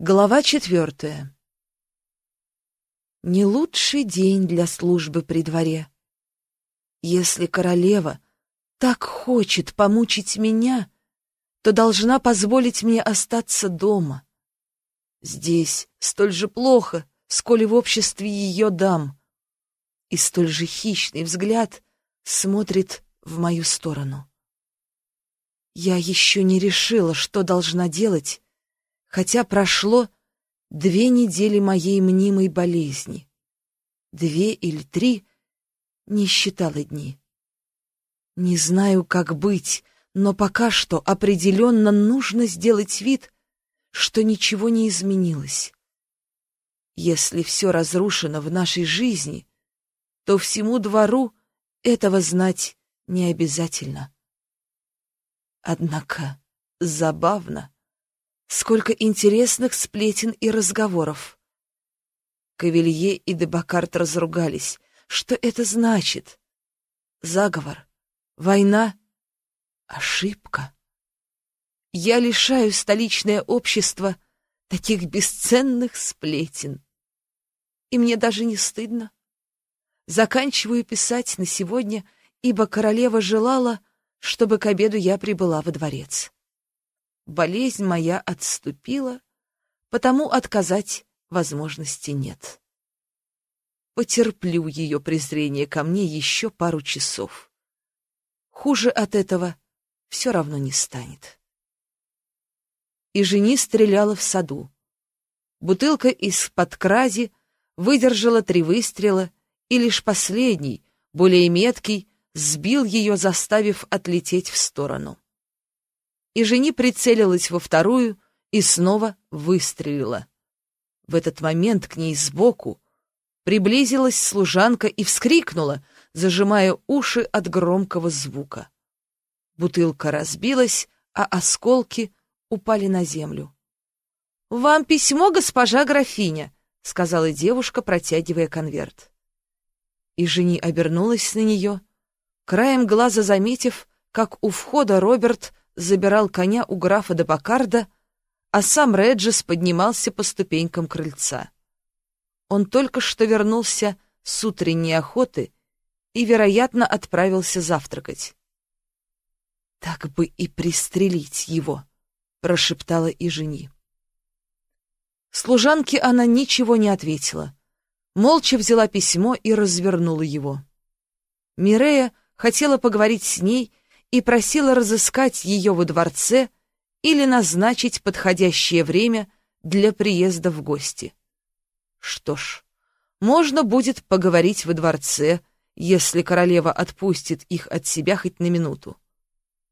Глава четвертая. Не лучший день для службы при дворе. Если королева так хочет помучить меня, то должна позволить мне остаться дома. Здесь столь же плохо, сколь и в обществе ее дам, и столь же хищный взгляд смотрит в мою сторону. Я еще не решила, что должна делать, хотя прошло две недели моей мнимой болезни. Две или три не считала дни. Не знаю, как быть, но пока что определенно нужно сделать вид, что ничего не изменилось. Если все разрушено в нашей жизни, то всему двору этого знать не обязательно. Однако забавно, Сколько интересных сплетен и разговоров. Кавелье и Дебакарт разругались. Что это значит? Заговор? Война? Ошибка? Я лишаю столичное общество таких бесценных сплетен. И мне даже не стыдно. Заканчиваю писать на сегодня, ибо королева желала, чтобы к обеду я прибыла во дворец болезнь моя отступила, потому отказать возможности нет. Потерплю ее презрение ко мне еще пару часов. Хуже от этого все равно не станет. И жени стреляла в саду. Бутылка из-под крази выдержала три выстрела, и лишь последний, более меткий, сбил ее, заставив отлететь в сторону и жени прицелилась во вторую и снова выстрелила. В этот момент к ней сбоку приблизилась служанка и вскрикнула, зажимая уши от громкого звука. Бутылка разбилась, а осколки упали на землю. «Вам письмо, госпожа графиня», — сказала девушка, протягивая конверт. И жени обернулась на нее, краем глаза заметив, как у входа Роберт забирал коня у графа де Бакарда, а сам Реджис поднимался по ступенькам крыльца. Он только что вернулся с утренней охоты и, вероятно, отправился завтракать. «Так бы и пристрелить его», — прошептала и жени. Служанке она ничего не ответила. Молча взяла письмо и развернула его. Мирея хотела поговорить с ней и просила разыскать ее во дворце или назначить подходящее время для приезда в гости. Что ж, можно будет поговорить во дворце, если королева отпустит их от себя хоть на минуту.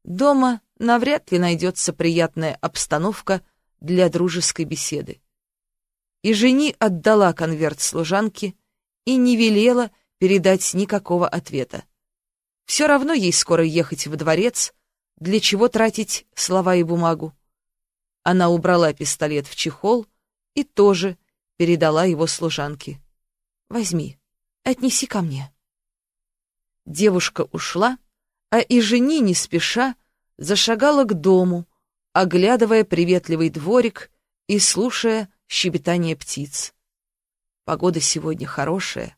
Дома навряд ли найдется приятная обстановка для дружеской беседы. И жени отдала конверт служанке и не велела передать никакого ответа. Все равно ей скоро ехать во дворец, для чего тратить слова и бумагу. Она убрала пистолет в чехол и тоже передала его служанке. «Возьми, отнеси ко мне». Девушка ушла, а и жени не спеша зашагала к дому, оглядывая приветливый дворик и слушая щебетание птиц. Погода сегодня хорошая.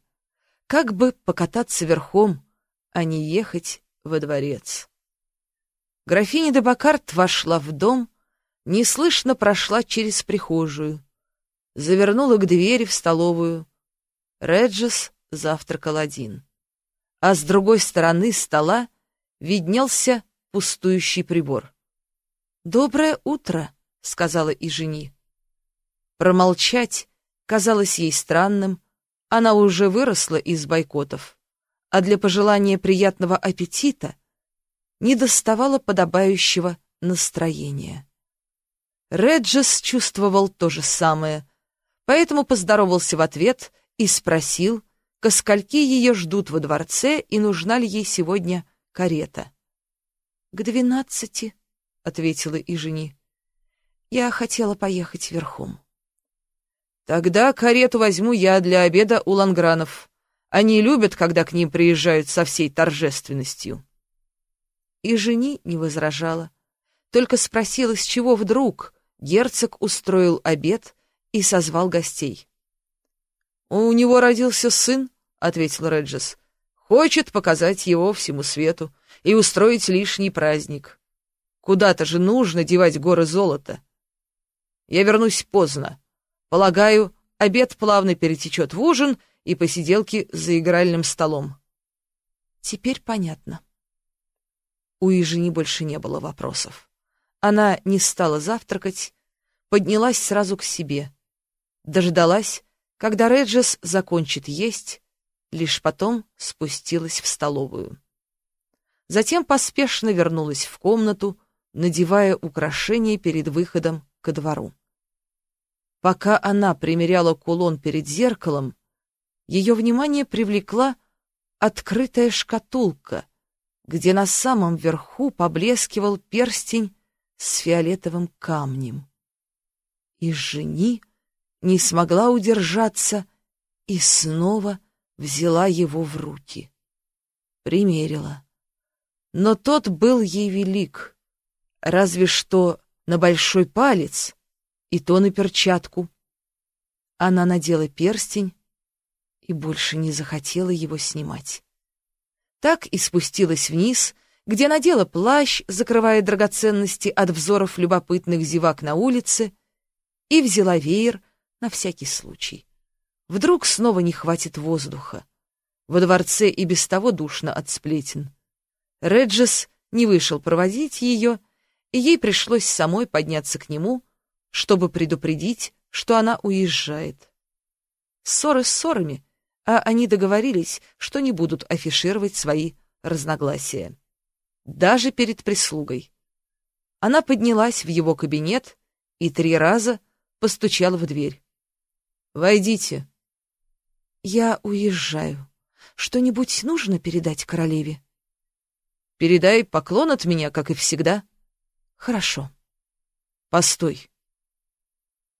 Как бы покататься верхом, а не ехать во дворец. Графиня де Бакарт вошла в дом, неслышно прошла через прихожую, завернула к двери в столовую. Реджес завтракал один. А с другой стороны стола виднелся пустующий прибор. «Доброе утро», — сказала и жени. Промолчать казалось ей странным, она уже выросла из бойкотов а для пожелания приятного аппетита не доставало подобающего настроения. Реджес чувствовал то же самое, поэтому поздоровался в ответ и спросил, ко скольки ее ждут во дворце и нужна ли ей сегодня карета. — К двенадцати, — ответила и жени. — Я хотела поехать верхом. — Тогда карету возьму я для обеда у Лангранов. Они любят, когда к ним приезжают со всей торжественностью. И жени не возражала, только спросила, с чего вдруг герцог устроил обед и созвал гостей. «У него родился сын», — ответил Реджес. «Хочет показать его всему свету и устроить лишний праздник. Куда-то же нужно девать горы золота. Я вернусь поздно. Полагаю, обед плавно перетечет в ужин и посиделки за игральным столом». Теперь понятно. У Ижени больше не было вопросов. Она не стала завтракать, поднялась сразу к себе. Дождалась, когда Реджес закончит есть, лишь потом спустилась в столовую. Затем поспешно вернулась в комнату, надевая украшения перед выходом ко двору. Пока она примеряла кулон перед зеркалом, ее внимание привлекла открытая шкатулка, где на самом верху поблескивал перстень с фиолетовым камнем. И жени не смогла удержаться и снова взяла его в руки. Примерила. Но тот был ей велик, разве что на большой палец, и то на перчатку. Она надела перстень и больше не захотела его снимать. Так и спустилась вниз, где надела плащ, закрывая драгоценности от взоров любопытных зевак на улице, и взяла веер на всякий случай. Вдруг снова не хватит воздуха. Во дворце и без того душно от сплетен. Реджес не вышел проводить ее, и ей пришлось самой подняться к нему, чтобы предупредить, что она уезжает. Ссоры с ссорами, а они договорились, что не будут афишировать свои разногласия. Даже перед прислугой. Она поднялась в его кабинет и три раза постучала в дверь. «Войдите». «Я уезжаю. Что-нибудь нужно передать королеве?» «Передай поклон от меня, как и всегда». «Хорошо». «Постой».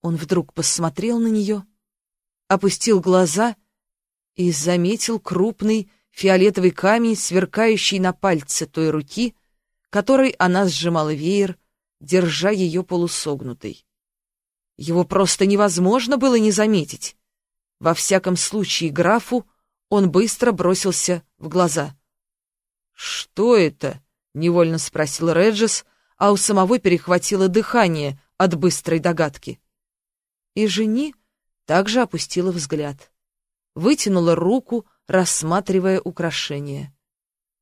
Он вдруг посмотрел на нее, опустил глаза и заметил крупный фиолетовый камень, сверкающий на пальце той руки, которой она сжимала веер, держа ее полусогнутой. Его просто невозможно было не заметить. Во всяком случае, графу он быстро бросился в глаза. «Что это?» — невольно спросил Реджес, а у самого перехватило дыхание от быстрой догадки. И жени также опустила взгляд вытянула руку, рассматривая украшение.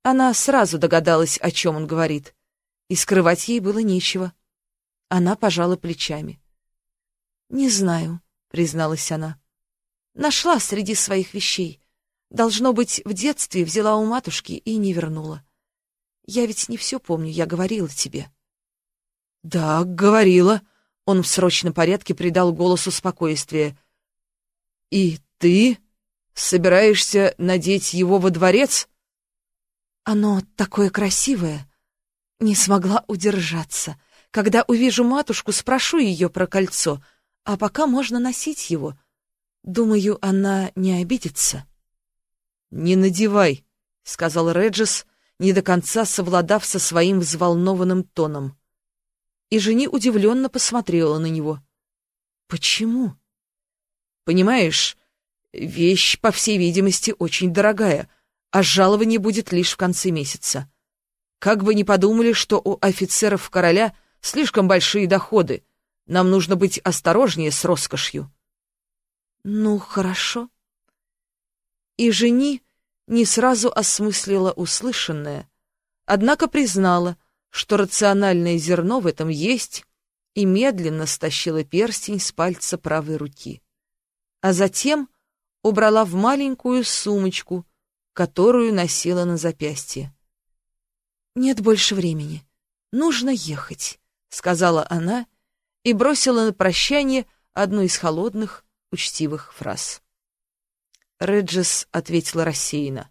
Она сразу догадалась, о чем он говорит, и скрывать ей было нечего. Она пожала плечами. «Не знаю», — призналась она. «Нашла среди своих вещей. Должно быть, в детстве взяла у матушки и не вернула. Я ведь не все помню, я говорила тебе». «Да, говорила», — он в срочном порядке придал голосу спокойствие. «И ты?» Собираешься надеть его во дворец? Оно такое красивое. Не смогла удержаться. Когда увижу матушку, спрошу ее про кольцо, а пока можно носить его. Думаю, она не обидится. «Не надевай», — сказал Реджес, не до конца совладав со своим взволнованным тоном. И жени удивленно посмотрела на него. «Почему?» «Понимаешь, Вещь, по всей видимости, очень дорогая, а жалование будет лишь в конце месяца. Как бы ни подумали, что у офицеров короля слишком большие доходы, нам нужно быть осторожнее с роскошью. Ну, хорошо. И жени не сразу осмыслила услышанное, однако признала, что рациональное зерно в этом есть, и медленно стащила перстень с пальца правой руки. А затем убрала в маленькую сумочку, которую носила на запястье. «Нет больше времени. Нужно ехать», — сказала она и бросила на прощание одну из холодных, учтивых фраз. Реджес ответила рассеянно.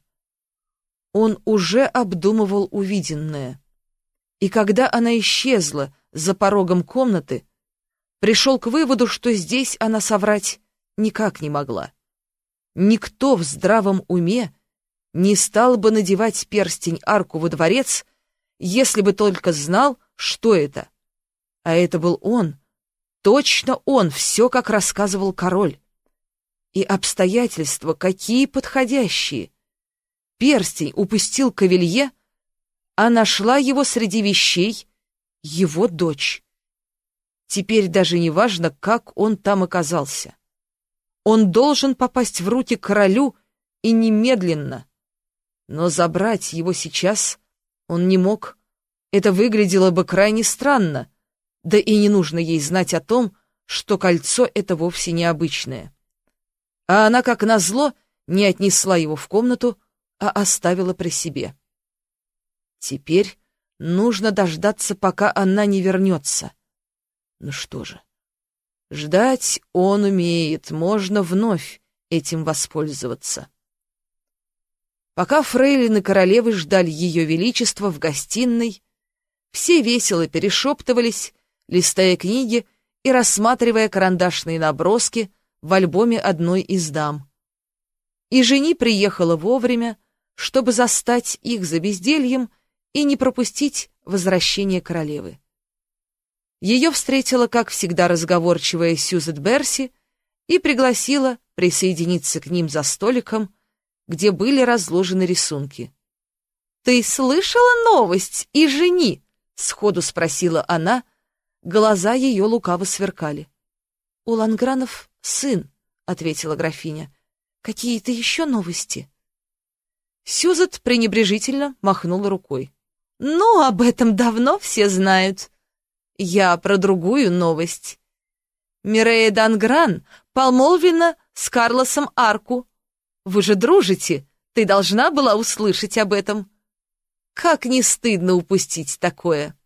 Он уже обдумывал увиденное. И когда она исчезла за порогом комнаты, пришел к выводу, что здесь она соврать никак не могла. Никто в здравом уме не стал бы надевать перстень-арку во дворец, если бы только знал, что это. А это был он, Точно он, все как рассказывал король. И обстоятельства какие подходящие. Перстень упустил Кавелье, а нашла его среди вещей его дочь. Теперь даже не важно, как он там оказался. Он должен попасть в руки королю и немедленно. Но забрать его сейчас он не мог. Это выглядело бы крайне странно, да и не нужно ей знать о том, что кольцо — это вовсе необычное. А она, как назло, не отнесла его в комнату, а оставила при себе. Теперь нужно дождаться, пока она не вернется. Ну что же, ждать он умеет, можно вновь этим воспользоваться. Пока фрейлины королевы ждали ее величества в гостиной, все весело перешептывались, листая книги и рассматривая карандашные наброски в альбоме одной из дам. И жени приехала вовремя, чтобы застать их за бездельем и не пропустить возвращение королевы. Ее встретила, как всегда, разговорчивая Сьюзет Берси и пригласила присоединиться к ним за столиком, где были разложены рисунки. «Ты слышала новость и жени?» — сходу спросила она. Глаза ее лукаво сверкали. «У Лангранов сын», — ответила графиня. «Какие-то еще новости?» Сюзет пренебрежительно махнула рукой. «Ну, об этом давно все знают. Я про другую новость. Мирея Дангран помолвлена с Карлосом Арку. Вы же дружите, ты должна была услышать об этом. Как не стыдно упустить такое!»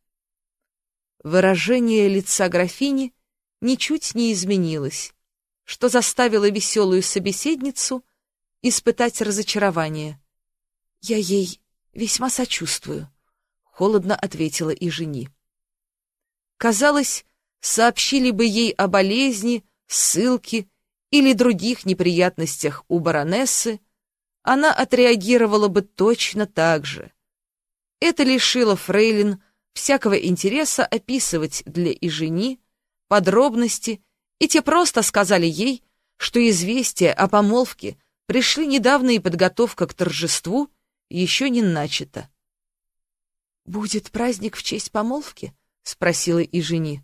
Выражение лица графини ничуть не изменилось, что заставило веселую собеседницу испытать разочарование. «Я ей весьма сочувствую», — холодно ответила и жени. Казалось, сообщили бы ей о болезни, ссылке или других неприятностях у баронессы, она отреагировала бы точно так же. Это лишило Фрейлин всякого интереса описывать для Ижени подробности, и те просто сказали ей, что известия о помолвке пришли недавно и подготовка к торжеству еще не начата. «Будет праздник в честь помолвки?» — спросила Ижени.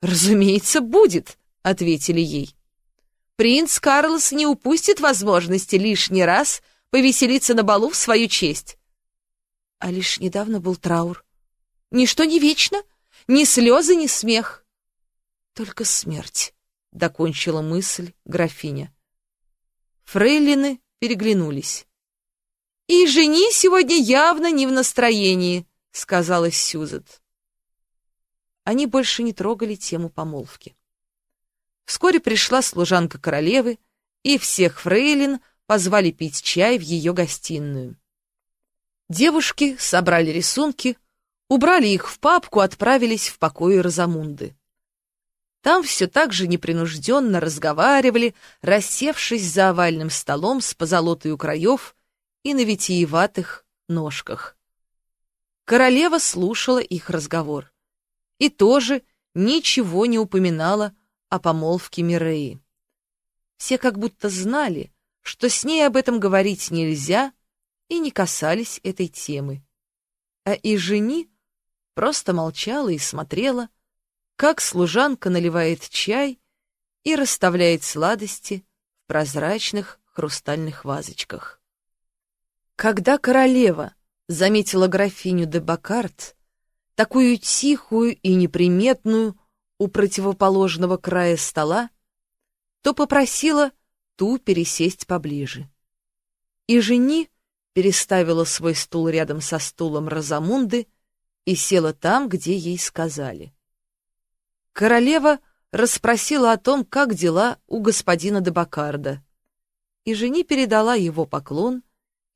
«Разумеется, будет», — ответили ей. «Принц Карлос не упустит возможности лишний раз повеселиться на балу в свою честь». А лишь недавно был траур. Ничто не вечно, ни слезы, ни смех. Только смерть, — докончила мысль графиня. Фрейлины переглянулись. «И жени сегодня явно не в настроении», — сказала Сюзет. Они больше не трогали тему помолвки. Вскоре пришла служанка королевы, и всех фрейлин позвали пить чай в ее гостиную. Девушки собрали рисунки, убрали их в папку, отправились в покои Розамунды. Там все так же непринужденно разговаривали, рассевшись за овальным столом с позолотой у краев и на витиеватых ножках. Королева слушала их разговор и тоже ничего не упоминала о помолвке Миреи. Все как будто знали, что с ней об этом говорить нельзя, и не касались этой темы. А и жени просто молчала и смотрела, как служанка наливает чай и расставляет сладости в прозрачных хрустальных вазочках. Когда королева заметила графиню де Бакарт, такую тихую и неприметную у противоположного края стола, то попросила ту пересесть поближе. И жени переставила свой стул рядом со стулом Розамунды и села там, где ей сказали. Королева расспросила о том, как дела у господина де Бакарда, и жени передала его поклон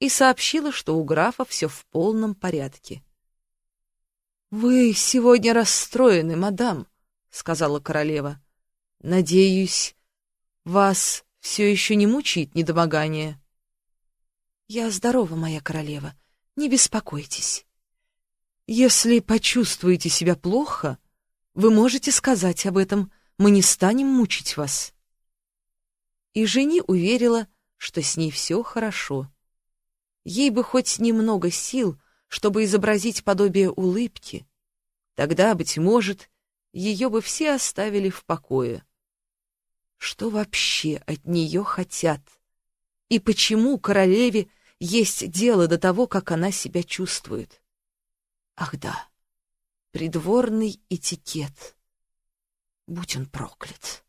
и сообщила, что у графа все в полном порядке. «Вы сегодня расстроены, мадам», — сказала королева. «Надеюсь, вас все еще не мучает недомогание?» «Я здорова, моя королева, не беспокойтесь. Если почувствуете себя плохо, вы можете сказать об этом мы не станем мучить вас. И жени уверила, что с ней все хорошо. Ей бы хоть немного сил, чтобы изобразить подобие улыбки. Тогда, быть может, ее бы все оставили в покое. Что вообще от нее хотят? И почему королеве есть дело до того, как она себя чувствует? Ах да, придворный этикет. Будь он проклят.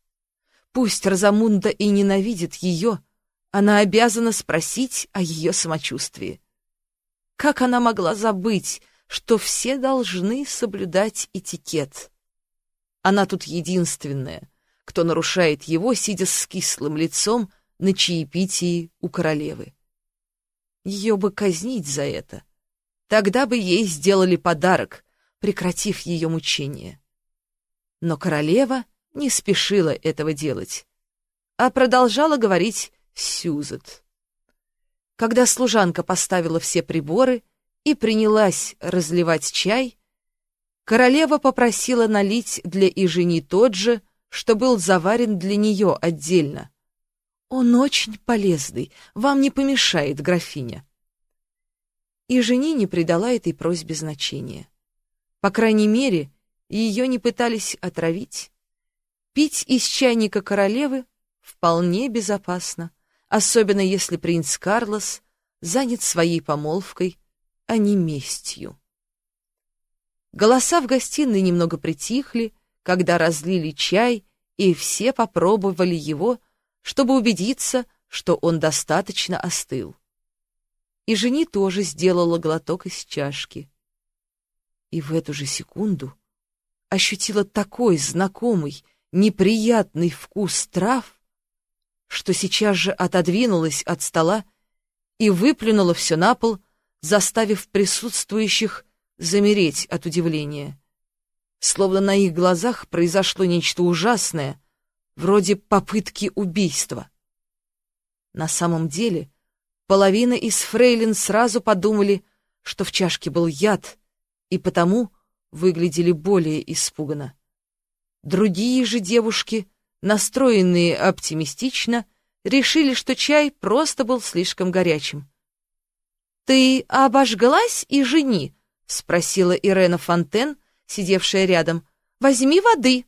Пусть Розамунда и ненавидит ее, она обязана спросить о ее самочувствии. Как она могла забыть, что все должны соблюдать этикет? Она тут единственная, кто нарушает его, сидя с кислым лицом на чаепитии у королевы. Ее бы казнить за это. Тогда бы ей сделали подарок, прекратив ее мучения. Но королева не спешила этого делать, а продолжала говорить Сюзет. Когда служанка поставила все приборы и принялась разливать чай, королева попросила налить для Ижени тот же, что был заварен для нее отдельно. «Он очень полезный, вам не помешает, графиня». И жени не придала этой просьбе значения. По крайней мере, ее не пытались отравить. Пить из чайника королевы вполне безопасно, особенно если принц Карлос занят своей помолвкой, а не местью. Голоса в гостиной немного притихли, когда разлили чай, и все попробовали его, чтобы убедиться, что он достаточно остыл. И жени тоже сделала глоток из чашки. И в эту же секунду ощутила такой знакомый, неприятный вкус трав, что сейчас же отодвинулась от стола и выплюнула все на пол, заставив присутствующих замереть от удивления словно на их глазах произошло нечто ужасное, вроде попытки убийства. На самом деле, половина из фрейлин сразу подумали, что в чашке был яд, и потому выглядели более испуганно. Другие же девушки, настроенные оптимистично, решили, что чай просто был слишком горячим. «Ты обожглась и жени?» — спросила Ирена Фонтен, сидевшая рядом. «Возьми воды!»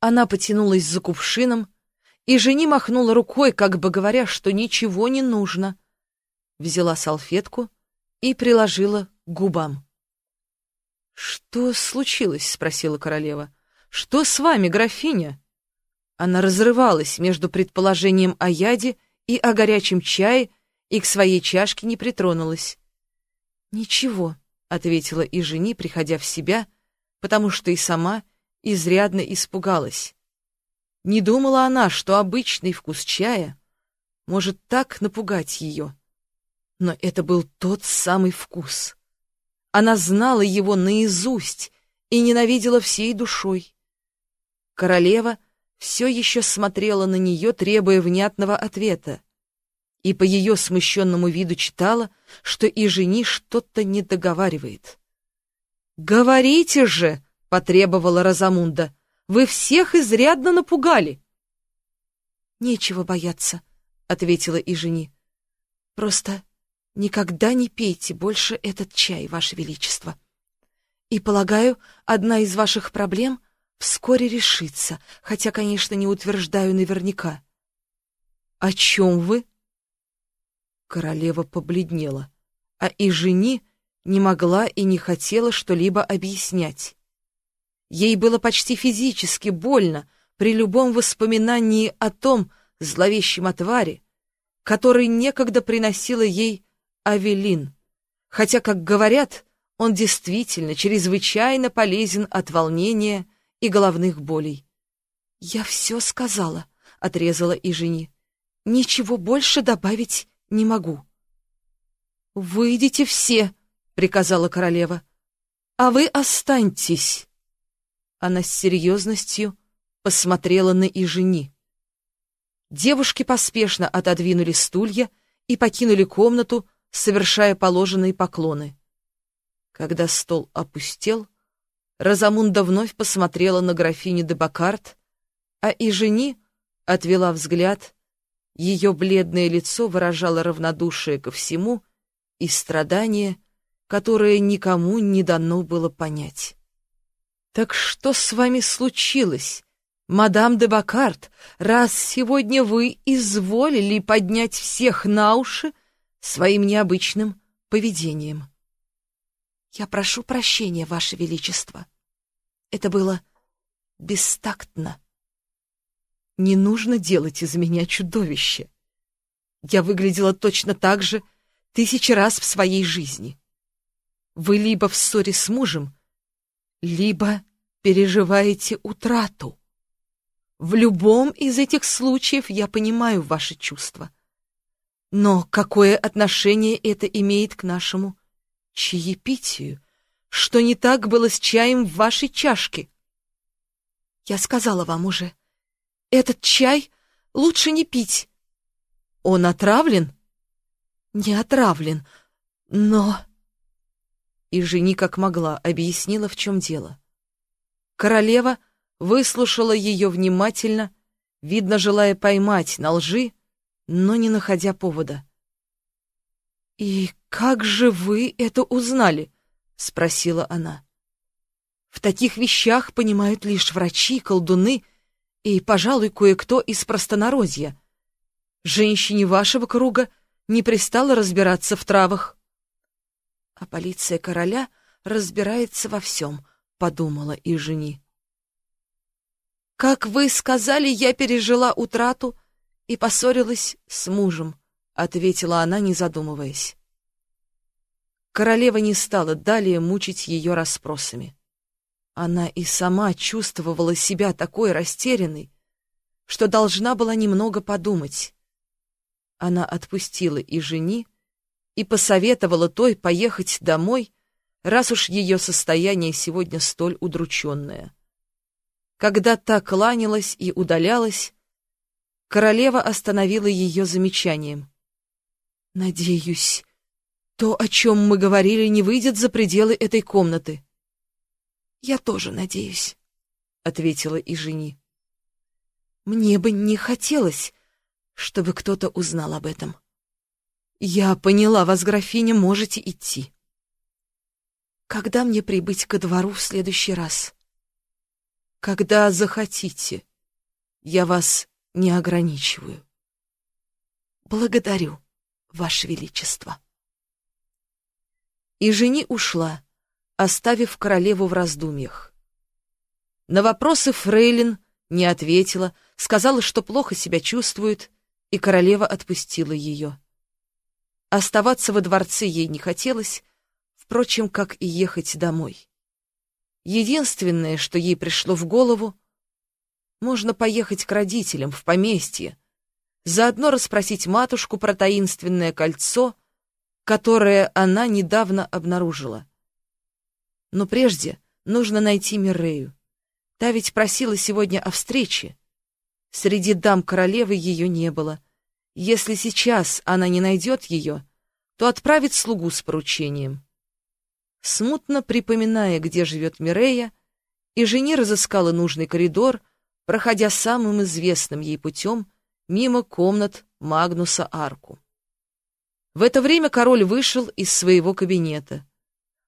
Она потянулась за кувшином, и жени махнула рукой, как бы говоря, что ничего не нужно. Взяла салфетку и приложила к губам. «Что случилось?» — спросила королева. «Что с вами, графиня?» Она разрывалась между предположением о яде и о горячем чае, и к своей чашке не притронулась. «Ничего», — ответила и жени, приходя в себя, потому что и сама изрядно испугалась. Не думала она, что обычный вкус чая может так напугать ее. Но это был тот самый вкус. Она знала его наизусть и ненавидела всей душой. Королева все еще смотрела на нее, требуя внятного ответа, и по ее смущенному виду читала, что и жени что-то не договаривает. «Говорите же!» — потребовала Розамунда. «Вы всех изрядно напугали!» «Нечего бояться», — ответила и жени. «Просто никогда не пейте больше этот чай, Ваше Величество. И, полагаю, одна из ваших проблем вскоре решится, хотя, конечно, не утверждаю наверняка». «О чем вы?» Королева побледнела, а и жени не могла и не хотела что-либо объяснять. Ей было почти физически больно при любом воспоминании о том зловещем отваре, который некогда приносила ей Авелин, хотя, как говорят, он действительно чрезвычайно полезен от волнения и головных болей. «Я все сказала», — отрезала и жени. «Ничего больше добавить не могу». «Выйдите все», приказала королева. А вы останьтесь. Она с серьезностью посмотрела на Ижени. Девушки поспешно отодвинули стулья и покинули комнату, совершая положенные поклоны. Когда стол опустел, Розамунда вновь посмотрела на графиню де Бакарт, А и жени отвела взгляд, ее бледное лицо выражало равнодушие ко всему и страдание, которое никому не дано было понять. «Так что с вами случилось, мадам де Бакарт, раз сегодня вы изволили поднять всех на уши своим необычным поведением?» «Я прошу прощения, Ваше Величество. Это было бестактно». Не нужно делать из меня чудовище. Я выглядела точно так же тысячи раз в своей жизни. Вы либо в ссоре с мужем, либо переживаете утрату. В любом из этих случаев я понимаю ваши чувства. Но какое отношение это имеет к нашему чаепитию? Что не так было с чаем в вашей чашке? Я сказала вам уже — этот чай лучше не пить. Он отравлен? Не отравлен, но... И жени как могла объяснила, в чем дело. Королева выслушала ее внимательно, видно, желая поймать на лжи, но не находя повода. «И как же вы это узнали?» — спросила она. «В таких вещах понимают лишь врачи, колдуны — и, пожалуй, кое-кто из простонародья. Женщине вашего круга не пристало разбираться в травах. А полиция короля разбирается во всем, — подумала и жени. «Как вы сказали, я пережила утрату и поссорилась с мужем», — ответила она, не задумываясь. Королева не стала далее мучить ее расспросами. Она и сама чувствовала себя такой растерянной, что должна была немного подумать. Она отпустила и жени, и посоветовала той поехать домой, раз уж ее состояние сегодня столь удрученное. Когда та кланялась и удалялась, королева остановила ее замечанием. «Надеюсь, то, о чем мы говорили, не выйдет за пределы этой комнаты». «Я тоже надеюсь», — ответила и жени. «Мне бы не хотелось, чтобы кто-то узнал об этом. Я поняла вас, графиня, можете идти. Когда мне прибыть ко двору в следующий раз? Когда захотите. Я вас не ограничиваю. Благодарю, Ваше Величество. И жени ушла, оставив королеву в раздумьях. На вопросы Фрейлин не ответила, сказала, что плохо себя чувствует, и королева отпустила ее. Оставаться во дворце ей не хотелось, впрочем, как и ехать домой. Единственное, что ей пришло в голову, можно поехать к родителям в поместье, заодно расспросить матушку про таинственное кольцо, которое она недавно обнаружила. Но прежде нужно найти Мирею. Та ведь просила сегодня о встрече. Среди дам королевы ее не было. Если сейчас она не найдет ее, то отправит слугу с поручением. Смутно припоминая, где живет Мирея, и жени разыскала нужный коридор, проходя самым известным ей путем мимо комнат Магнуса Арку. В это время король вышел из своего кабинета.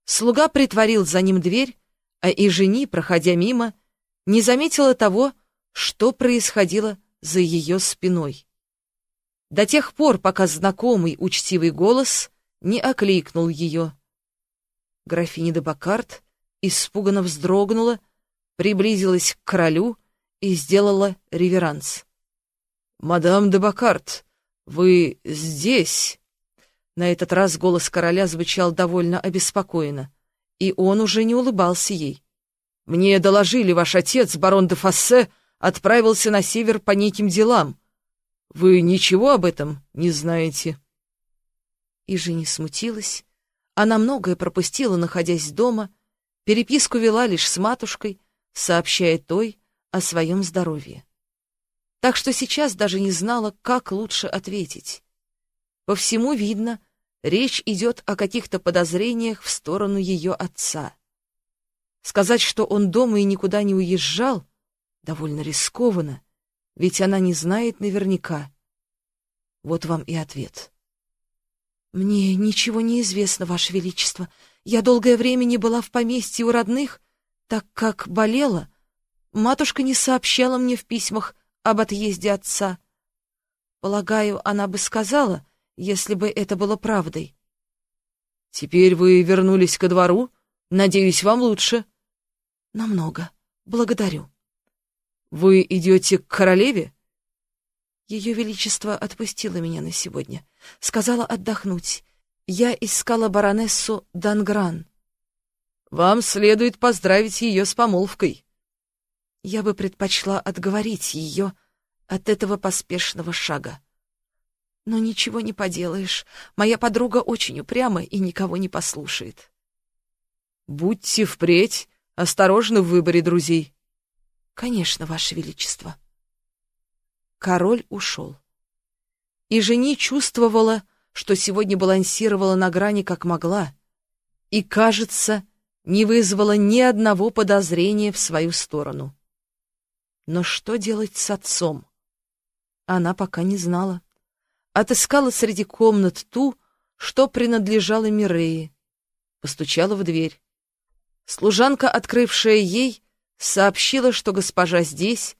Слуга притворил за ним дверь, а и жени, проходя мимо, не заметила того, что происходило за ее спиной. До тех пор, пока знакомый учтивый голос не окликнул ее. Графиня де Бакарт испуганно вздрогнула, приблизилась к королю и сделала реверанс. «Мадам де Бакарт, вы здесь?» На этот раз голос короля звучал довольно обеспокоенно, и он уже не улыбался ей. «Мне доложили, ваш отец, барон де Фассе, отправился на север по неким делам. Вы ничего об этом не знаете?» И же не смутилась. Она многое пропустила, находясь дома, переписку вела лишь с матушкой, сообщая той о своем здоровье. Так что сейчас даже не знала, как лучше ответить. По всему видно, Речь идет о каких-то подозрениях в сторону ее отца. Сказать, что он дома и никуда не уезжал, Довольно рискованно, ведь она не знает наверняка. Вот вам и ответ. «Мне ничего не известно, Ваше Величество. Я долгое время не была в поместье у родных, так как болела. Матушка не сообщала мне в письмах об отъезде отца. Полагаю, она бы сказала, если бы это было правдой. Теперь вы вернулись ко двору? Надеюсь, вам лучше. Намного. Благодарю. Вы идете к королеве? Ее Величество отпустило меня на сегодня. Сказала отдохнуть. Я искала баронессу Дангран. Вам следует поздравить ее с помолвкой. Я бы предпочла отговорить ее от этого поспешного шага. Но ничего не поделаешь. Моя подруга очень упряма и никого не послушает. Будьте впредь осторожны в выборе друзей. Конечно, Ваше Величество. Король ушел. И жени чувствовала, что сегодня балансировала на грани как могла, и, кажется, не вызвала ни одного подозрения в свою сторону. Но что делать с отцом? Она пока не знала. Отыскала среди комнат ту, что принадлежала Мирее. Постучала в дверь. Служанка, открывшая ей, сообщила, что госпожа здесь,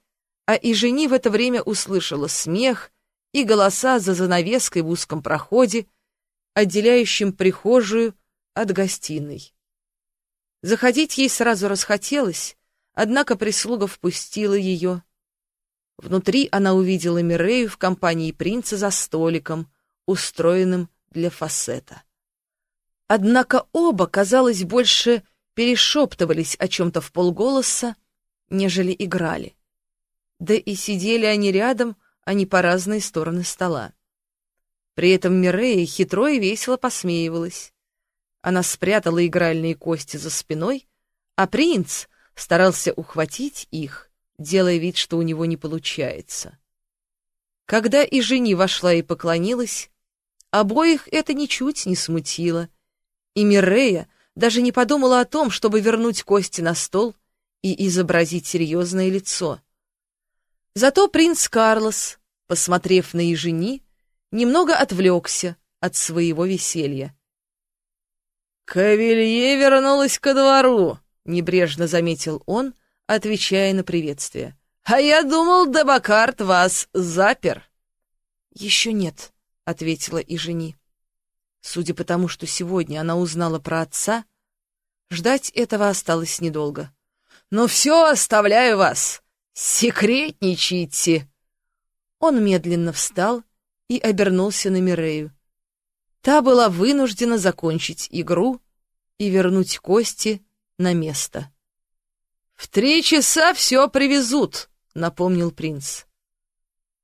а и жени в это время услышала смех и голоса за занавеской в узком проходе, отделяющем прихожую от гостиной. Заходить ей сразу расхотелось, однако прислуга впустила ее, Внутри она увидела Мирею в компании принца за столиком, устроенным для фасета. Однако оба, казалось, больше перешептывались о чем-то в полголоса, нежели играли. Да и сидели они рядом, а не по разные стороны стола. При этом Мирея хитро и весело посмеивалась. Она спрятала игральные кости за спиной, а принц старался ухватить их делая вид, что у него не получается. Когда и жени вошла и поклонилась, обоих это ничуть не смутило, и Мирея даже не подумала о том, чтобы вернуть кости на стол и изобразить серьезное лицо. Зато принц Карлос, посмотрев на Ежени, немного отвлекся от своего веселья. «Кавелье вернулась ко двору», — небрежно заметил он, отвечая на приветствие. «А я думал, Дебакарт вас запер». «Еще нет», — ответила и жени. Судя по тому, что сегодня она узнала про отца, ждать этого осталось недолго. «Ну все, оставляю вас! Секретничайте!» Он медленно встал и обернулся на Мирею. Та была вынуждена закончить игру и вернуть кости на место. «В три часа все привезут», — напомнил принц.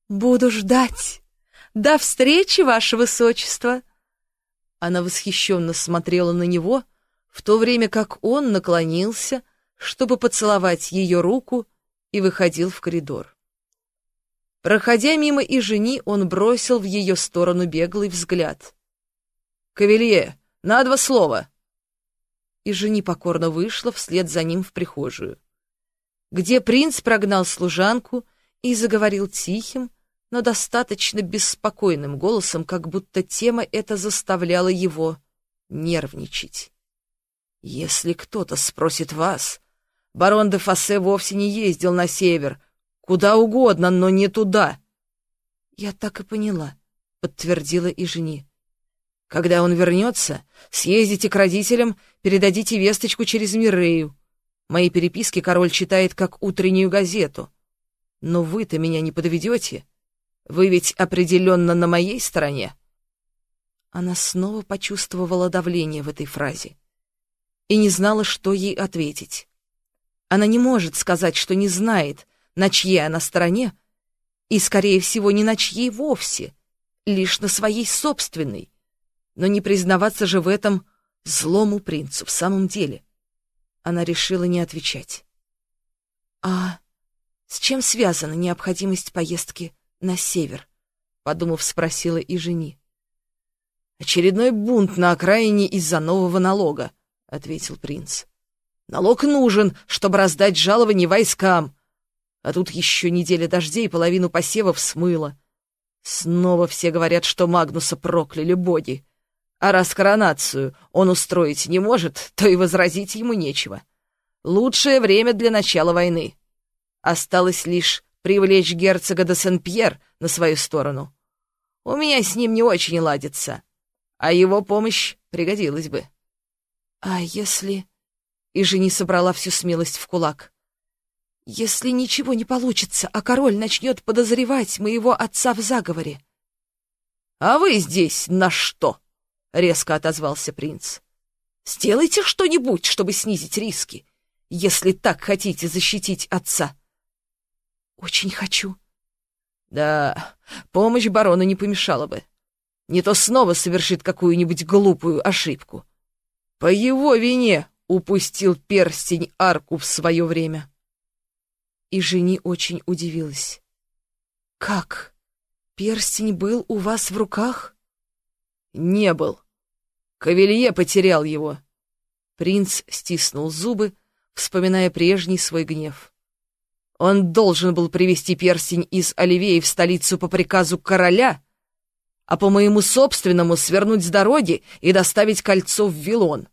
«Буду ждать. До встречи, ваше высочество!» Она восхищенно смотрела на него, в то время как он наклонился, чтобы поцеловать ее руку, и выходил в коридор. Проходя мимо и жени, он бросил в ее сторону беглый взгляд. «Кавелье, на два слова!» И жени покорно вышла вслед за ним в прихожую где принц прогнал служанку и заговорил тихим, но достаточно беспокойным голосом, как будто тема эта заставляла его нервничать. «Если кто-то спросит вас, барон де Фассе вовсе не ездил на север, куда угодно, но не туда». «Я так и поняла», — подтвердила и жени. «Когда он вернется, съездите к родителям, передадите весточку через Мирею. Мои переписки король читает как утреннюю газету. Но вы-то меня не подведете. Вы ведь определенно на моей стороне. Она снова почувствовала давление в этой фразе и не знала, что ей ответить. Она не может сказать, что не знает, на чьей она стороне, и, скорее всего, не на чьей вовсе, лишь на своей собственной. Но не признаваться же в этом злому принцу в самом деле. Она решила не отвечать. «А с чем связана необходимость поездки на север?» Подумав, спросила и жени. «Очередной бунт на окраине из-за нового налога», — ответил принц. «Налог нужен, чтобы раздать жалование войскам. А тут еще неделя дождей, половину посевов смыло. Снова все говорят, что Магнуса прокляли боги. А раз коронацию он устроить не может, то и возразить ему нечего. Лучшее время для начала войны. Осталось лишь привлечь герцога де Сен-Пьер на свою сторону. У меня с ним не очень ладится, а его помощь пригодилась бы. А если... И жени собрала всю смелость в кулак. Если ничего не получится, а король начнет подозревать моего отца в заговоре. — А вы здесь на что? — резко отозвался принц. — Сделайте что-нибудь, чтобы снизить риски, если так хотите защитить отца. — Очень хочу. — Да, помощь барона не помешала бы. Не то снова совершит какую-нибудь глупую ошибку. По его вине упустил перстень арку в свое время. — и жени очень удивилась. «Как? Перстень был у вас в руках?» «Не был. Кавелье потерял его». Принц стиснул зубы, вспоминая прежний свой гнев. Он должен был привести перстень из Оливеи в столицу по приказу короля, а по моему собственному свернуть с дороги и доставить кольцо в Вилон.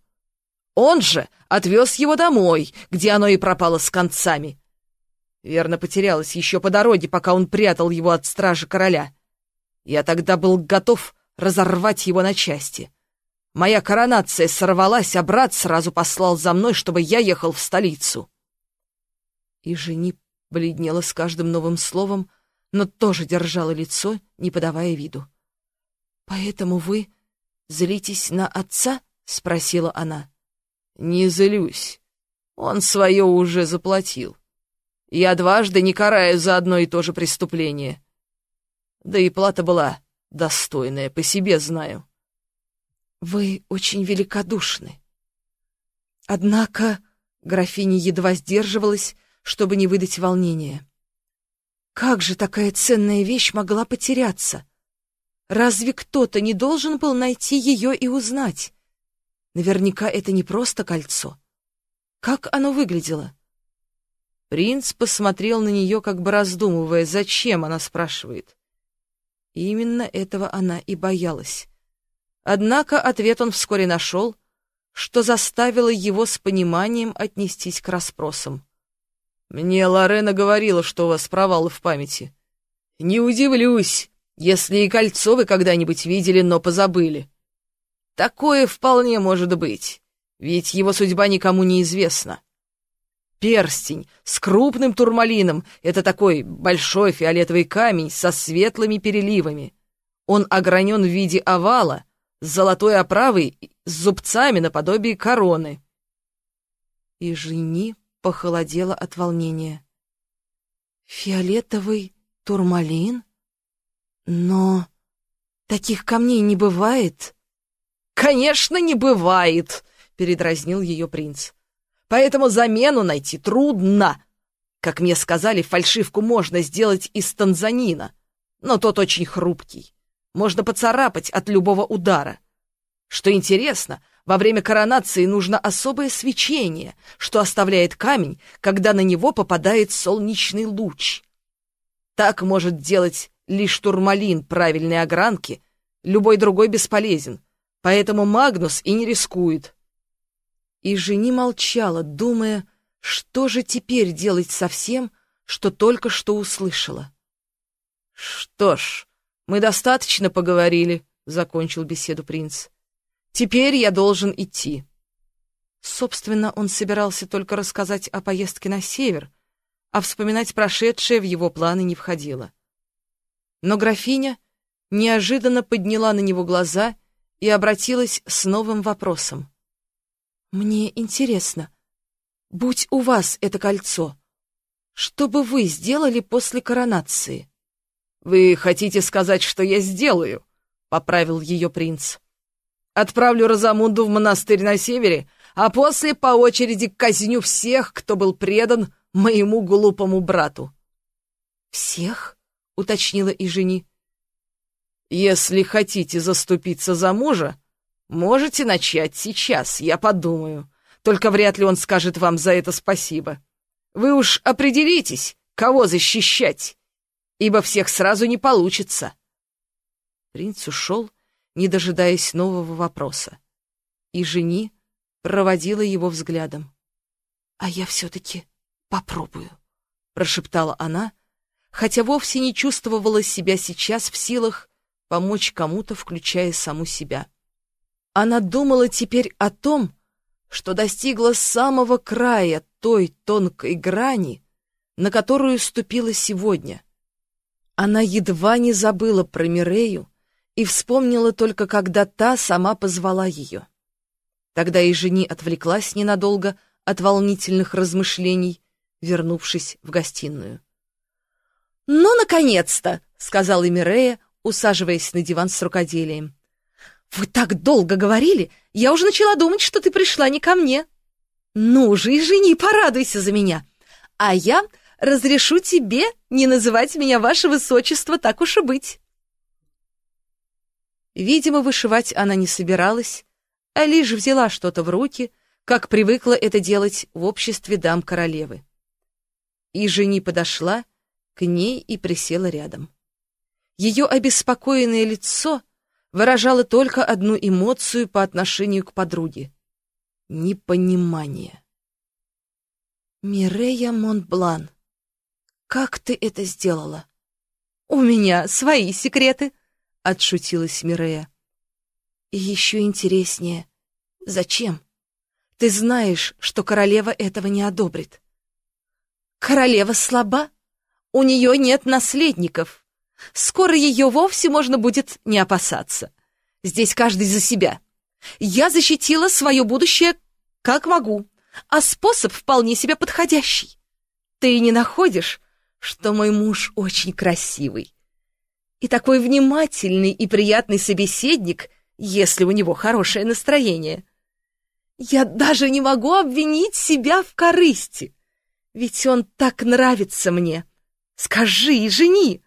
Он же отвез его домой, где оно и пропало с концами. Верно, потерялась еще по дороге, пока он прятал его от стражи короля. Я тогда был готов разорвать его на части. Моя коронация сорвалась, а брат сразу послал за мной, чтобы я ехал в столицу. И жени бледнела с каждым новым словом, но тоже держала лицо, не подавая виду. «Поэтому вы злитесь на отца?» — спросила она. «Не злюсь. Он свое уже заплатил. Я дважды не караю за одно и то же преступление. Да и плата была достойная, по себе знаю. Вы очень великодушны. Однако графиня едва сдерживалась, чтобы не выдать волнения. Как же такая ценная вещь могла потеряться? Разве кто-то не должен был найти ее и узнать? Наверняка это не просто кольцо. Как оно выглядело? Принц посмотрел на нее, как бы раздумывая, зачем она спрашивает. Именно этого она и боялась. Однако ответ он вскоре нашел, что заставило его с пониманием отнестись к расспросам. «Мне Лорена говорила, что у вас провалы в памяти. Не удивлюсь, если и кольцо вы когда-нибудь видели, но позабыли. Такое вполне может быть, ведь его судьба никому не известна перстень с крупным турмалином. Это такой большой фиолетовый камень со светлыми переливами. Он огранен в виде овала, с золотой оправой, с зубцами наподобие короны. И жени похолодела от волнения. «Фиолетовый турмалин? Но таких камней не бывает». «Конечно, не бывает!» — передразнил ее принц поэтому замену найти трудно. Как мне сказали, фальшивку можно сделать из танзанина, но тот очень хрупкий. Можно поцарапать от любого удара. Что интересно, во время коронации нужно особое свечение, что оставляет камень, когда на него попадает солнечный луч. Так может делать лишь турмалин правильной огранки, любой другой бесполезен, поэтому Магнус и не рискует. И жени молчала, думая, что же теперь делать со всем, что только что услышала. «Что ж, мы достаточно поговорили», — закончил беседу принц. «Теперь я должен идти». Собственно, он собирался только рассказать о поездке на север, а вспоминать прошедшее в его планы не входило. Но графиня неожиданно подняла на него глаза и обратилась с новым вопросом. Мне интересно, будь у вас это кольцо, что бы вы сделали после коронации? Вы хотите сказать, что я сделаю? Поправил ее принц. Отправлю Розамунду в монастырь на севере, а после по очереди казню всех, кто был предан моему глупому брату. Всех? уточнила и жени. Если хотите заступиться за мужа, Можете начать сейчас, я подумаю. Только вряд ли он скажет вам за это спасибо. Вы уж определитесь, Кого защищать? Ибо всех сразу не получится. Принц ушел, не дожидаясь нового вопроса. И жени проводила его взглядом. «А я все-таки попробую», — прошептала она, хотя вовсе не чувствовала себя сейчас в силах помочь кому-то, включая саму себя. Она думала теперь о том, что достигла самого края той тонкой грани, на которую ступила сегодня. Она едва не забыла про Мирею и вспомнила только, когда та сама позвала ее. Тогда и жени отвлеклась ненадолго от волнительных размышлений, вернувшись в гостиную. «Ну, наконец-то!» — сказала Мирея, усаживаясь на диван с рукоделием. «Вы так долго говорили, я уже начала думать, что ты пришла не ко мне. Ну же, и жени, порадуйся за меня. А я разрешу тебе не называть меня ваше высочество, так уж и быть». Видимо, вышивать она не собиралась, а лишь взяла что-то в руки, как привыкла это делать в обществе дам королевы. И жени подошла к ней и присела рядом. Ее обеспокоенное лицо выражало только одну эмоцию по отношению к подруге — непонимание. «Мирея Монблан, как ты это сделала?» «У меня свои секреты», — отшутилась Мирея. Еще интереснее, зачем? Ты знаешь, что королева этого не одобрит. Королева слаба, у нее нет наследников. Скоро ее вовсе можно будет не опасаться. Здесь каждый за себя. Я защитила свое будущее как могу, а способ вполне себе подходящий. Ты не находишь, что мой муж очень красивый? И такой внимательный и приятный собеседник — если у него хорошее настроение. Я даже не могу обвинить себя в корысти, ведь он так нравится мне. Скажи, жени,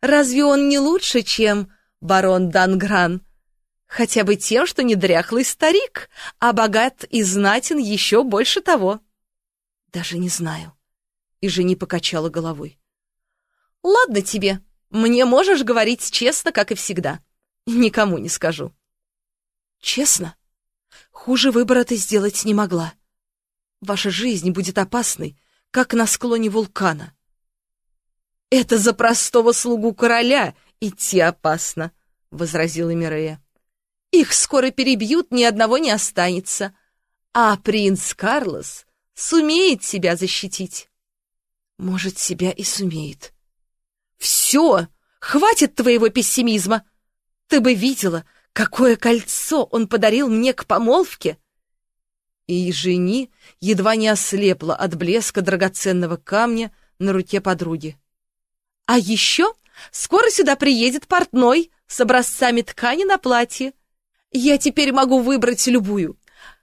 разве он не лучше, чем барон Дангран? Хотя бы тем, что не дряхлый старик, а богат и знатен еще больше того. Даже не знаю. И жени покачала головой. Ладно тебе, мне можешь говорить честно, как и всегда. Никому не скажу. Честно, хуже выбора ты сделать не могла. Ваша жизнь будет опасной, как на склоне вулкана. Это за простого слугу короля идти опасно, — возразила Мирея. Их скоро перебьют, ни одного не останется. А принц Карлос сумеет себя защитить. Может, себя и сумеет. Все, хватит твоего пессимизма. Ты бы видела, Какое кольцо он подарил мне к помолвке!» И жени едва не ослепла от блеска драгоценного камня на руке подруги. «А еще скоро сюда приедет портной с образцами ткани на платье. Я теперь могу выбрать любую,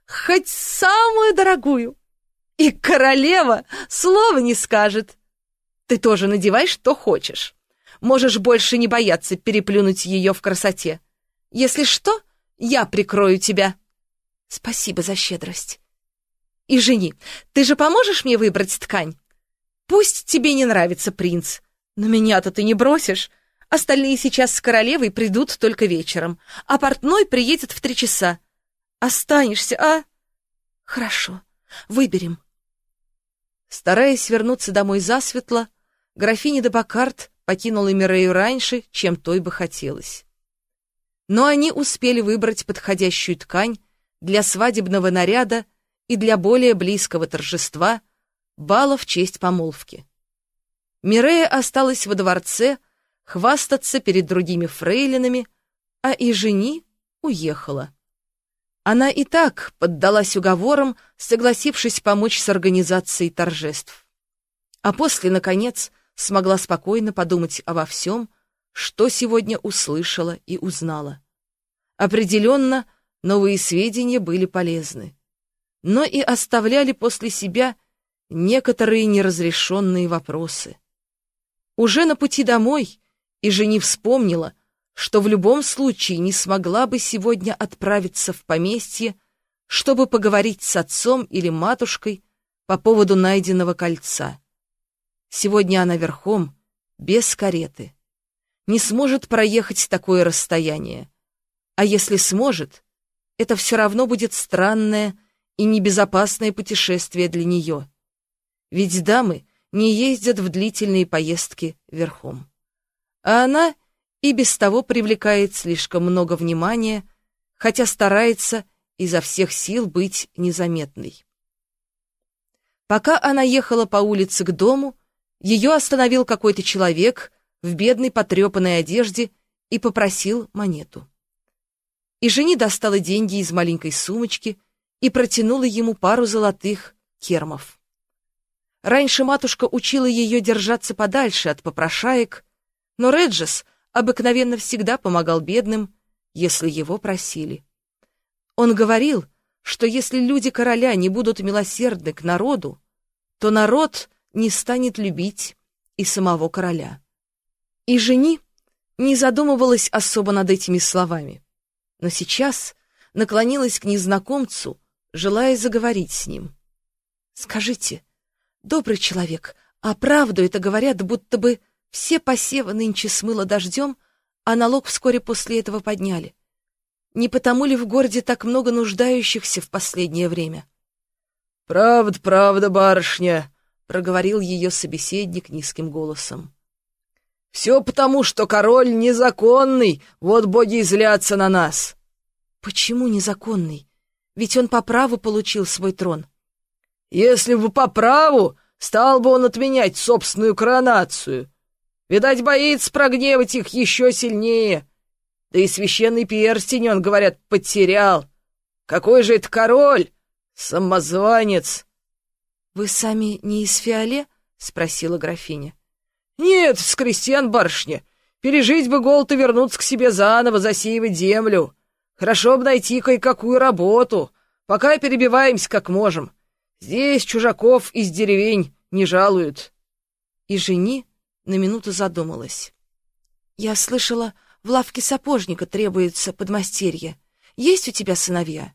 хоть самую дорогую. И королева слова не скажет. Ты тоже надевай, что хочешь. Можешь больше не бояться переплюнуть ее в красоте. Если что, я прикрою тебя. Спасибо за щедрость. И жени, ты же поможешь мне выбрать ткань? Пусть тебе не нравится принц, но меня-то ты не бросишь. Остальные сейчас с королевой придут только вечером, а портной приедет в три часа. Останешься, а? Хорошо, выберем. Стараясь вернуться домой засветло, графиня де Бакарт покинула Мирею раньше, чем той бы хотелось но они успели выбрать подходящую ткань для свадебного наряда и для более близкого торжества — бала в честь помолвки. Мирея осталась во дворце хвастаться перед другими фрейлинами, а и жени уехала. Она и так поддалась уговорам, согласившись помочь с организацией торжеств. А после, наконец, смогла спокойно подумать обо всем, что сегодня услышала и узнала. Определенно, новые сведения были полезны, но и оставляли после себя некоторые неразрешенные вопросы. Уже на пути домой и жени вспомнила, что в любом случае не смогла бы сегодня отправиться в поместье, чтобы поговорить с отцом или матушкой по поводу найденного кольца. Сегодня она верхом, без кареты. Не сможет проехать такое расстояние. А если сможет, это все равно будет странное и небезопасное путешествие для нее. Ведь дамы не ездят в длительные поездки верхом. А она и без того привлекает слишком много внимания, хотя старается изо всех сил быть незаметной. Пока она ехала по улице к дому, ее остановил какой-то человек в бедной потрепанной одежде и попросил монету. И жени достала деньги из маленькой сумочки и протянула ему пару золотых кермов. Раньше матушка учила ее держаться подальше от попрошаек, но Реджес обыкновенно всегда помогал бедным, если его просили. Он говорил, что если люди короля не будут милосердны к народу, то народ не станет любить и самого короля. И жени не задумывалась особо над этими словами, но сейчас наклонилась к незнакомцу, желая заговорить с ним. «Скажите, добрый человек, а правду это говорят, будто бы все посевы нынче смыло дождем, а налог вскоре после этого подняли. Не потому ли в городе так много нуждающихся в последнее время? «Правда, правда, барышня», — проговорил ее собеседник низким голосом. «Все потому, что король незаконный, вот боги излятся на нас». «Почему незаконный? Ведь он по праву получил свой трон». «Если бы по праву, стал бы он отменять собственную коронацию. Видать, боится прогневать их еще сильнее. Да и священный перстень, он, говорят, потерял. Какой же это король? Самозванец!» «Вы сами не из Фиоле?» — спросила графиня. «Нет, с крестьян барышня. Пережить бы голод и вернуться к себе заново, засеивать землю. Хорошо бы найти кое-какую работу. Пока перебиваемся как можем. Здесь чужаков из деревень не жалуют». И жени на минуту задумалась. «Я слышала, в лавке сапожника требуется подмастерье. Есть у тебя сыновья?»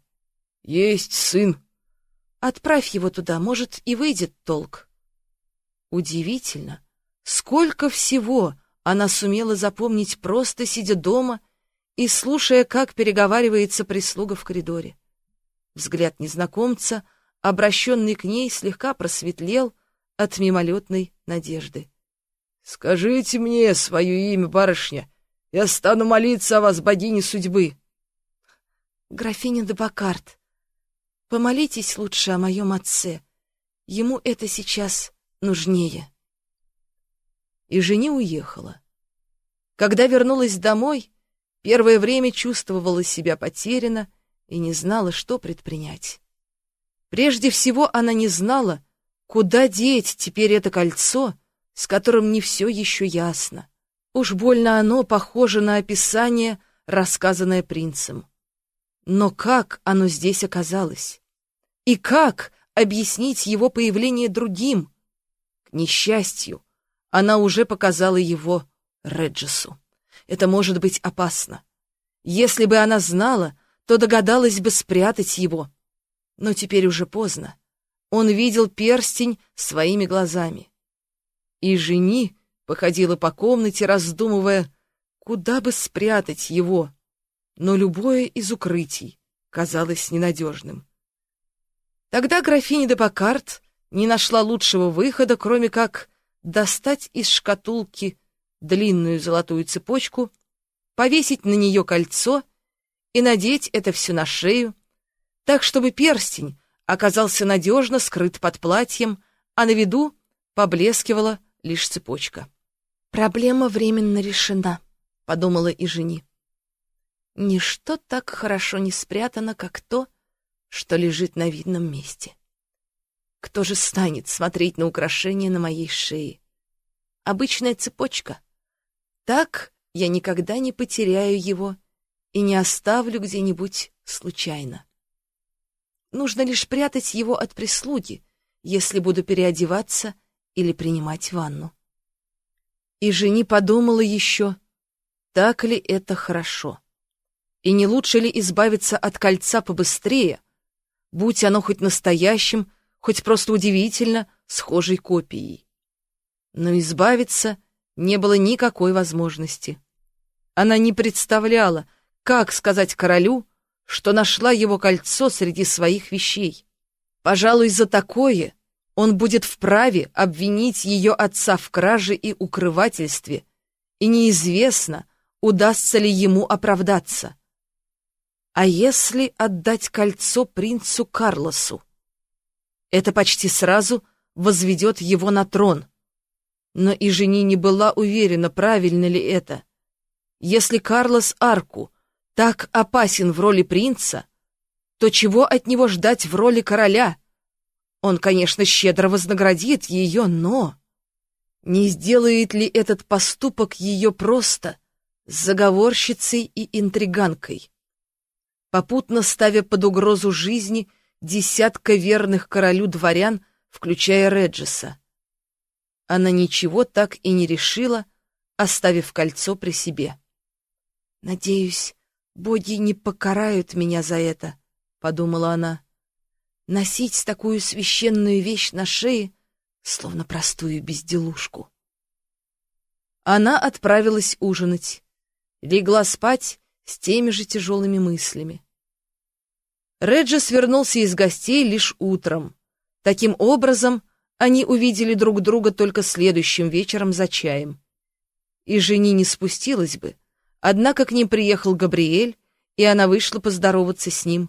«Есть сын». «Отправь его туда, может, и выйдет толк». Удивительно, сколько всего она сумела запомнить, просто сидя дома и слушая, как переговаривается прислуга в коридоре. Взгляд незнакомца, обращенный к ней, слегка просветлел от мимолетной надежды. «Скажите мне свое имя, барышня. Я стану молиться о вас, богине судьбы». «Графиня де Бакарт, помолитесь лучше о моем отце. Ему это сейчас нужнее». И жени уехала. Когда вернулась домой, первое время чувствовала себя потеряна и не знала, что предпринять. Прежде всего она не знала, куда деть теперь это кольцо — с которым не все еще ясно. Уж больно оно похоже на описание, рассказанное принцем. Но как оно здесь оказалось? И как объяснить его появление другим? К несчастью, она уже показала его Реджесу. Это может быть опасно. Если бы она знала, то догадалась бы спрятать его. Но теперь уже поздно. Он видел перстень своими глазами и жени походила по комнате, раздумывая, куда бы спрятать его, но любое из укрытий казалось ненадежным. Тогда графиня де Бакарт не нашла лучшего выхода, кроме как достать из шкатулки длинную золотую цепочку, повесить на нее кольцо и надеть это все на шею, так, чтобы перстень оказался надежно скрыт под платьем, а на виду поблескивала лишь цепочка. «Проблема временно решена», — подумала и жени. «Ничто так хорошо не спрятано, как то, что лежит на видном месте. Кто же станет смотреть на украшение на моей шее? Обычная цепочка. Так я никогда не потеряю его и не оставлю где-нибудь случайно. Нужно лишь прятать его от прислуги, если буду переодеваться или принимать ванну. И жени подумала еще, так ли это хорошо. И не лучше ли избавиться от кольца побыстрее, будь оно хоть настоящим, хоть просто удивительно схожей копией. Но избавиться не было никакой возможности. Она не представляла, как сказать королю, что нашла его кольцо среди своих вещей. Пожалуй, за такое он будет вправе обвинить ее отца в краже и укрывательстве, и неизвестно, удастся ли ему оправдаться. А если отдать кольцо принцу Карлосу? Это почти сразу возведет его на трон. Но и жени не была уверена, правильно ли это. Если Карлос Арку так опасен в роли принца, то чего от него ждать в роли короля? Он, конечно, щедро вознаградит ее, но... Не сделает ли этот поступок ее просто заговорщицей и интриганкой? Попутно ставя под угрозу жизни десятка верных королю дворян, включая Реджиса. Она ничего так и не решила, оставив кольцо при себе. «Надеюсь, боги не покарают меня за это», — подумала она. «Носить такую священную вещь на шее, словно простую безделушку». Она отправилась ужинать, легла спать с теми же тяжелыми мыслями. Реджис вернулся из гостей лишь утром. Таким образом, они увидели друг друга только следующим вечером за чаем. И жени не спустилась бы, Однако к ним приехал Габриэль, и она вышла поздороваться с ним.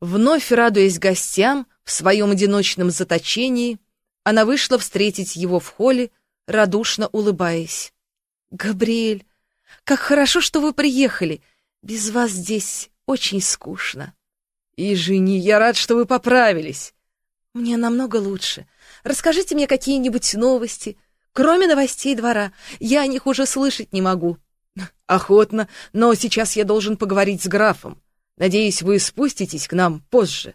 Вновь радуясь гостям в своем одиночном заточении, она вышла встретить его в холле, радушно улыбаясь. «Габриэль, как хорошо, что вы приехали. Без вас здесь очень скучно». «И, жени, я рад, что вы поправились». «Мне намного лучше. Расскажите мне какие-нибудь новости, кроме новостей двора. Я о них уже слышать не могу». Охотно, но сейчас я должен поговорить с графом. Надеюсь, вы спуститесь к нам позже.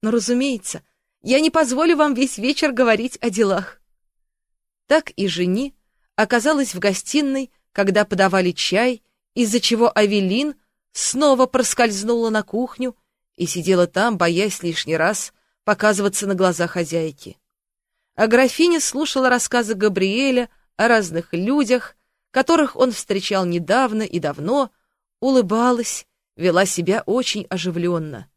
Но, разумеется, я не позволю вам весь вечер говорить о делах. Так и жени оказалась в гостиной, когда подавали чай, из-за чего Авелин снова проскользнула на кухню и сидела там, боясь лишний раз показываться на глаза хозяйки. А графиня слушала рассказы Габриэля о разных людях, которых он встречал недавно и давно, улыбалась, вела себя очень оживленно.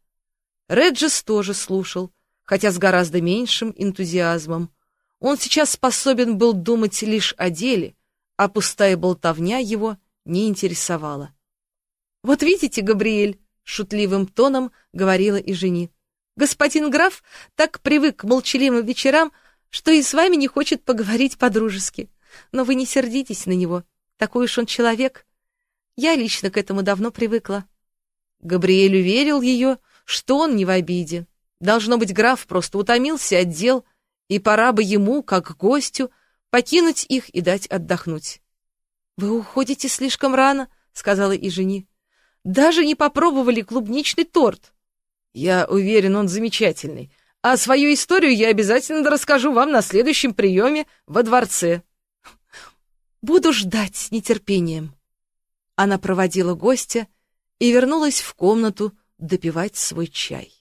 Реджис тоже слушал, хотя с гораздо меньшим энтузиазмом. Он сейчас способен был думать лишь о деле, а пустая болтовня его не интересовала. «Вот видите, Габриэль», — шутливым тоном говорила и жени, «господин граф так привык к молчаливым вечерам, что и с вами не хочет поговорить по-дружески. Но вы не сердитесь на него. Такой уж он человек. Я лично к этому давно привыкла. Габриэль уверил ее, что он не в обиде. Должно быть, граф просто утомился от дел, и пора бы ему, как гостю, покинуть их и дать отдохнуть. «Вы уходите слишком рано», — сказала и жени. «Даже не попробовали клубничный торт». «Я уверен, он замечательный. А свою историю я обязательно расскажу вам на следующем приеме во дворце». Буду ждать с нетерпением. Она проводила гостя и вернулась в комнату допивать свой чай.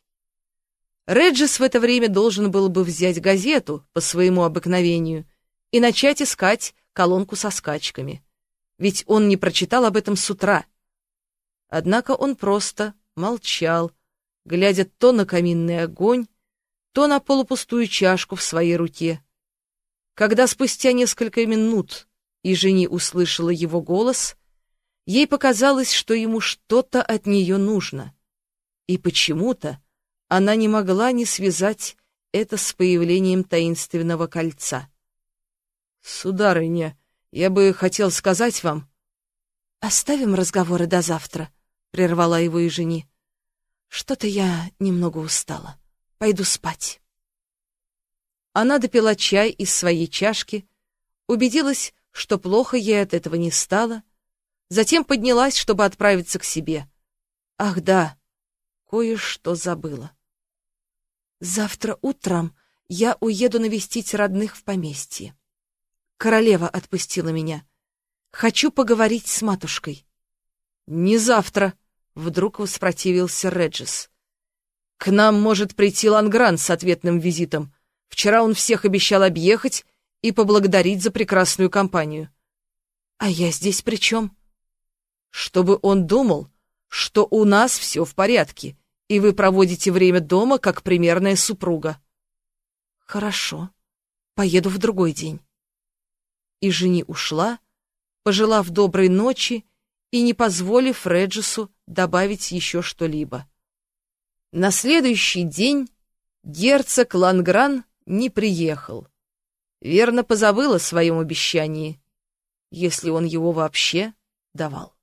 Реджис в это время должен был бы взять газету по своему обыкновению и начать искать колонку со скачками, ведь он не прочитал об этом с утра. Однако он просто молчал, глядя то на каминный огонь, то на полупустую чашку в своей руке. Когда спустя несколько минут и услышала его голос, ей показалось, что ему что-то от нее нужно. И почему-то она не могла не связать это с появлением таинственного кольца. «Сударыня, я бы хотел сказать вам...» «Оставим разговоры до завтра», — прервала его и жени. «Что-то я немного устала. Пойду спать». Она допила чай из своей чашки, убедилась, что плохо ей от этого не стало, затем поднялась, чтобы отправиться к себе. Ах да, кое-что забыла. Завтра утром я уеду навестить родных в поместье. Королева отпустила меня. Хочу поговорить с матушкой. Не завтра, вдруг воспротивился Реджис. К нам может прийти Лангран с ответным визитом. Вчера он всех обещал объехать и поблагодарить за прекрасную компанию. А я здесь при чем? Чтобы он думал, что у нас все в порядке, и вы проводите время дома, как примерная супруга. Хорошо, поеду в другой день. И жени ушла, пожелав доброй ночи и не позволив Реджису добавить еще что-либо. На следующий день герцог Лангран не приехал. Верно позабыл о своем обещании, если он его вообще давал.